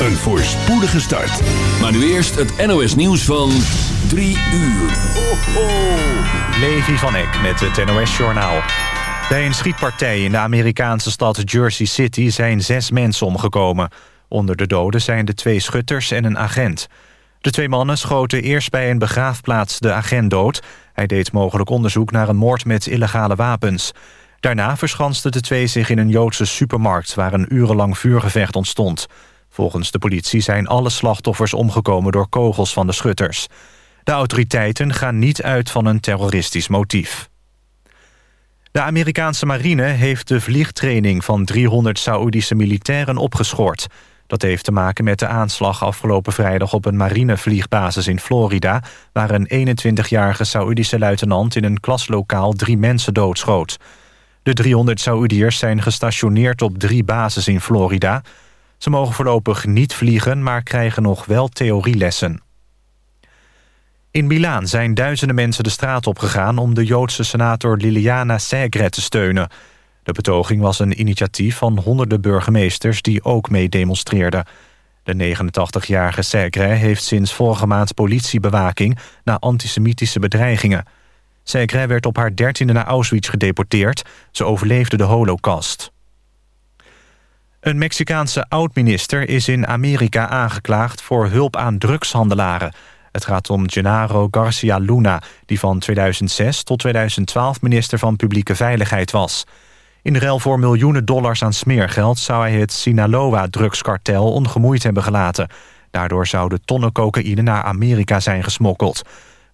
een voorspoedige start. Maar nu eerst het NOS nieuws van 3 uur. Ho, ho. Levi van Eck met het NOS Journaal. Bij een schietpartij in de Amerikaanse stad Jersey City zijn zes mensen omgekomen. Onder de doden zijn de twee schutters en een agent. De twee mannen schoten eerst bij een begraafplaats de agent dood. Hij deed mogelijk onderzoek naar een moord met illegale wapens. Daarna verschansten de twee zich in een Joodse supermarkt... waar een urenlang vuurgevecht ontstond. Volgens de politie zijn alle slachtoffers omgekomen door kogels van de schutters. De autoriteiten gaan niet uit van een terroristisch motief. De Amerikaanse marine heeft de vliegtraining van 300 Saoedische militairen opgeschort. Dat heeft te maken met de aanslag afgelopen vrijdag op een marinevliegbasis in Florida... waar een 21-jarige Saoedische luitenant in een klaslokaal drie mensen doodschoot. De 300 Saoediërs zijn gestationeerd op drie bases in Florida. Ze mogen voorlopig niet vliegen, maar krijgen nog wel theorielessen. In Milaan zijn duizenden mensen de straat opgegaan... om de Joodse senator Liliana Segre te steunen. De betoging was een initiatief van honderden burgemeesters... die ook mee demonstreerden. De 89-jarige Segre heeft sinds vorige maand politiebewaking... na antisemitische bedreigingen. Segre werd op haar dertiende naar Auschwitz gedeporteerd. Ze overleefde de holocaust. Een Mexicaanse oud-minister is in Amerika aangeklaagd... voor hulp aan drugshandelaren... Het gaat om Gennaro Garcia Luna, die van 2006 tot 2012 minister van Publieke Veiligheid was. In ruil voor miljoenen dollars aan smeergeld zou hij het Sinaloa-drugskartel ongemoeid hebben gelaten. Daardoor zouden tonnen cocaïne naar Amerika zijn gesmokkeld.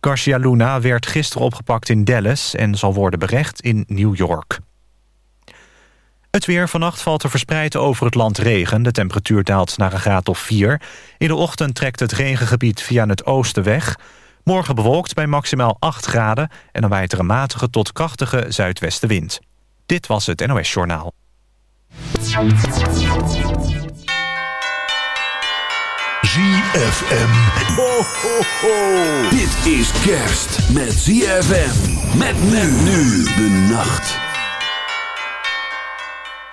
Garcia Luna werd gisteren opgepakt in Dallas en zal worden berecht in New York. Het weer vannacht valt er verspreid over het land regen. De temperatuur daalt naar een graad of 4. In de ochtend trekt het regengebied via het oosten weg. Morgen bewolkt bij maximaal 8 graden... en dan waait er een matige tot krachtige zuidwestenwind. Dit was het NOS Journaal. ZFM. Ho, ho, ho. Dit is kerst met ZFM. Met men nu de nacht.